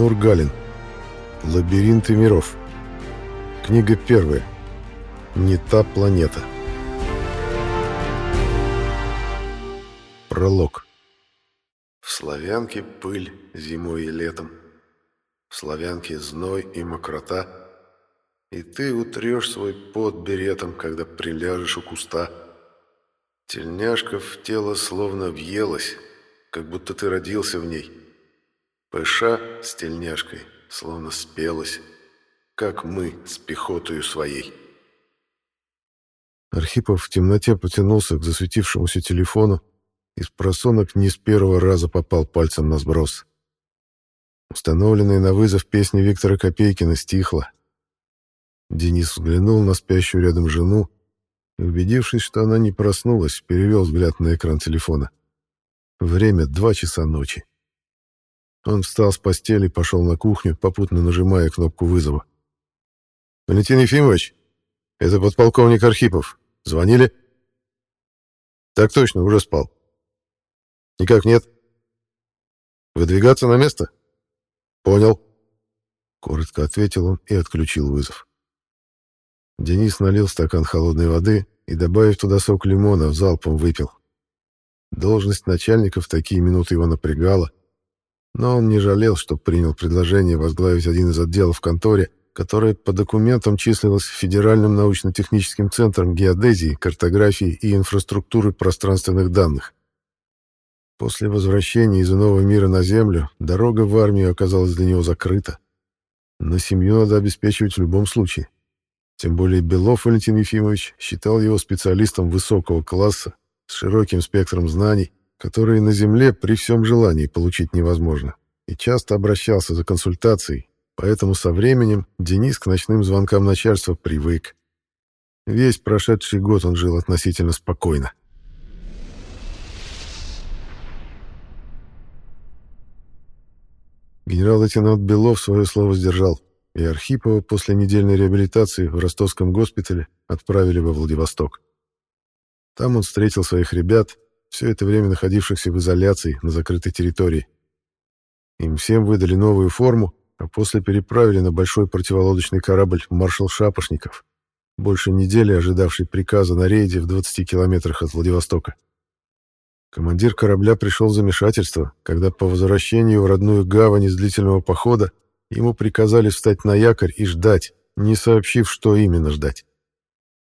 Тимур Галин. Лабиринты миров. Книга первая. Не та планета. Пролог. В Славянке пыль зимой и летом. В Славянке зной и мокрота. И ты утрешь свой пот беретом, когда приляжешь у куста. Тельняшка в тело словно въелась, как будто ты родился в ней. Пыша с тельняшкой словно спелась, как мы с пехотою своей. Архипов в темноте потянулся к засветившемуся телефону и с просонок не с первого раза попал пальцем на сброс. Установленная на вызов песня Виктора Копейкина стихла. Денис взглянул на спящую рядом жену и, убедившись, что она не проснулась, перевел взгляд на экран телефона. Время два часа ночи. Он встал с постели и пошел на кухню, попутно нажимая кнопку вызова. «Валентин Ефимович, это подполковник Архипов. Звонили?» «Так точно, уже спал». «Никак нет?» «Выдвигаться на место?» «Понял». Коротко ответил он и отключил вызов. Денис налил стакан холодной воды и, добавив туда сок лимона, залпом выпил. Должность начальника в такие минуты его напрягала, но он не жалел, что принял предложение возглавить один из отделов в конторе, которая по документам числилась Федеральным научно-техническим центром геодезии, картографии и инфраструктуры пространственных данных. После возвращения из иного мира на Землю дорога в армию оказалась для него закрыта. Но семью надо обеспечивать в любом случае. Тем более Белов Валентин Ефимович считал его специалистом высокого класса с широким спектром знаний, которые на Земле при всем желании получить невозможно, и часто обращался за консультацией, поэтому со временем Денис к ночным звонкам начальства привык. Весь прошедший год он жил относительно спокойно. Генерал-лейтенант Белов свое слово сдержал, и Архипова после недельной реабилитации в ростовском госпитале отправили во Владивосток. Там он встретил своих ребят, все это время находившихся в изоляции на закрытой территории. Им всем выдали новую форму, а после переправили на большой противолодочный корабль маршал Шапошников, больше недели ожидавший приказа на рейде в 20 километрах от Владивостока. Командир корабля пришел в замешательство, когда по возвращению в родную гавань из длительного похода ему приказали встать на якорь и ждать, не сообщив, что именно ждать.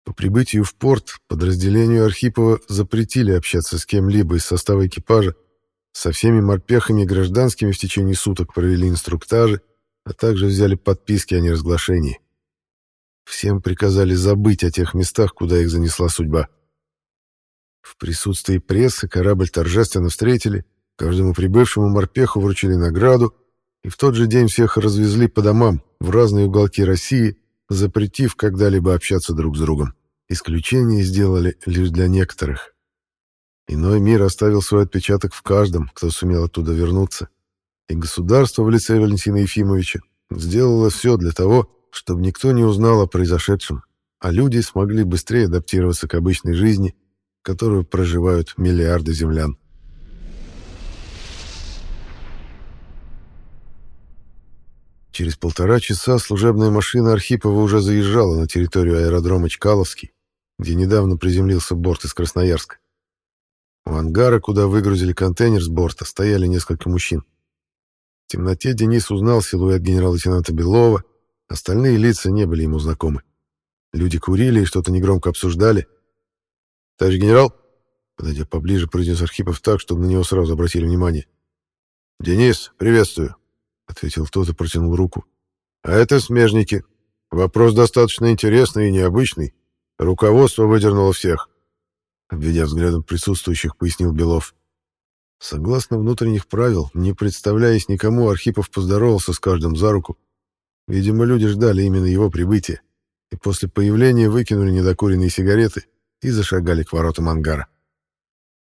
По прибытию в порт подразделению Архипова запретили общаться с кем-либо из состава экипажа, со всеми морпехами и гражданскими в течение суток провели инструктажи, а также взяли подписки о неразглашении. Всем приказали забыть о тех местах, куда их занесла судьба. В присутствии прессы корабль торжественно встретили, каждому прибывшему морпеху вручили награду, и в тот же день всех развезли по домам в разные уголки России запретив когда-либо общаться друг с другом. Исключение сделали лишь для некоторых. Иной мир оставил свой отпечаток в каждом, кто сумел оттуда вернуться. И государство в лице Валентина Ефимовича сделало все для того, чтобы никто не узнал о произошедшем, а люди смогли быстрее адаптироваться к обычной жизни, которую проживают миллиарды землян. Через полтора часа служебная машина Архипова уже заезжала на территорию аэродрома Чкаловский, где недавно приземлился борт из Красноярска. У ангара, куда выгрузили контейнер с борта, стояли несколько мужчин. В темноте Денис узнал силуэт генерал-лейтенанта Белова, остальные лица не были ему знакомы. Люди курили и что-то негромко обсуждали. «Товарищ генерал?» Подойдя поближе, произнес Архипов так, чтобы на него сразу обратили внимание. «Денис, приветствую. — ответил тот и протянул руку. «А это смежники. Вопрос достаточно интересный и необычный. Руководство выдернуло всех», — обведя взглядом присутствующих, пояснил Белов. Согласно внутренних правил, не представляясь никому, Архипов поздоровался с каждым за руку. Видимо, люди ждали именно его прибытия, и после появления выкинули недокуренные сигареты и зашагали к воротам ангара.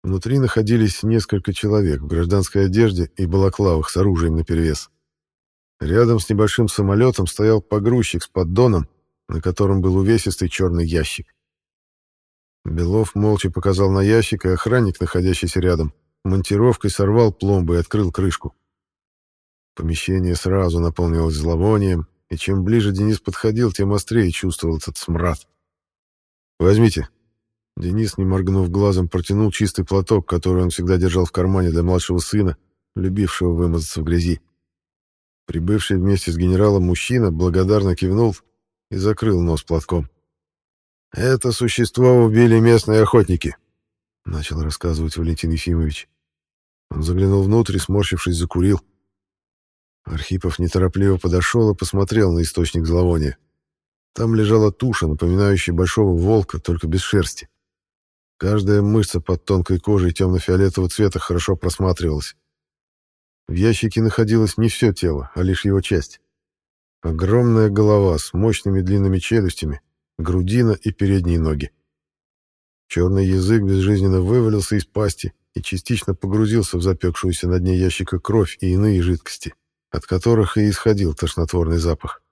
Внутри находились несколько человек в гражданской одежде и балаклавах с оружием наперевес. Рядом с небольшим самолетом стоял погрузчик с поддоном, на котором был увесистый черный ящик. Белов молча показал на ящик, и охранник, находящийся рядом, монтировкой сорвал пломбу и открыл крышку. Помещение сразу наполнилось зловонием, и чем ближе Денис подходил, тем острее чувствовал этот смрад. «Возьмите». Денис, не моргнув глазом, протянул чистый платок, который он всегда держал в кармане для младшего сына, любившего вымазаться в грязи. Прибывший вместе с генералом мужчина благодарно кивнул и закрыл нос платком. «Это существо убили местные охотники», — начал рассказывать Валентин Ефимович. Он заглянул внутрь и, сморщившись, закурил. Архипов неторопливо подошел и посмотрел на источник зловония. Там лежала туша, напоминающая большого волка, только без шерсти. Каждая мышца под тонкой кожей темно-фиолетового цвета хорошо просматривалась. В ящике находилось не все тело, а лишь его часть. Огромная голова с мощными длинными челюстями, грудина и передние ноги. Черный язык безжизненно вывалился из пасти и частично погрузился в запекшуюся на дне ящика кровь и иные жидкости, от которых и исходил тошнотворный запах.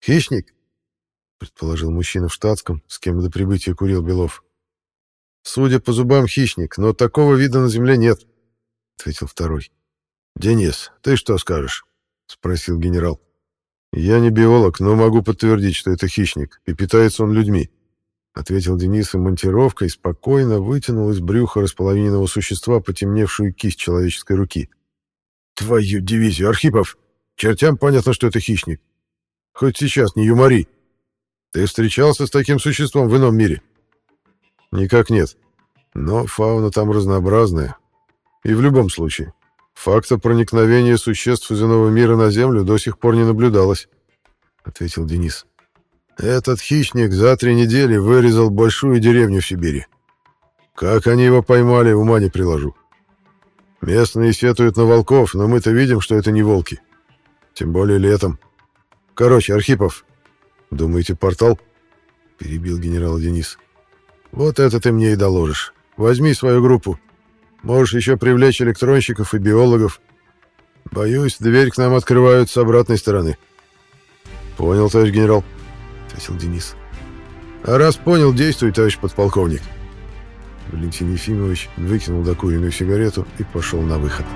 «Хищник?» — предположил мужчина в штатском, с кем до прибытия курил Белов. «Судя по зубам, хищник, но такого вида на земле нет», — ответил второй. «Денис, ты что скажешь?» — спросил генерал. «Я не биолог, но могу подтвердить, что это хищник, и питается он людьми», — ответил Денис, и монтировкой спокойно вытянул из брюха располовиненного существа потемневшую кисть человеческой руки. «Твою дивизию, Архипов! Чертям понятно, что это хищник. Хоть сейчас не юмори. Ты встречался с таким существом в ином мире? Никак нет. Но фауна там разнообразная. И в любом случае, факта проникновения существ из иного мира на Землю до сих пор не наблюдалось, — ответил Денис. Этот хищник за три недели вырезал большую деревню в Сибири. Как они его поймали, ума не приложу. Местные сетуют на волков, но мы-то видим, что это не волки. Тем более летом. Короче, Архипов, думаете, портал? Перебил генерал Денис. Вот это ты мне и доложишь. Возьми свою группу. Можешь еще привлечь электронщиков и биологов. Боюсь, дверь к нам открывают с обратной стороны. Понял, товарищ генерал, ответил Денис. А раз понял, действуй, товарищ подполковник. Валентин Ефимович выкинул докуренную сигарету и пошел на выход.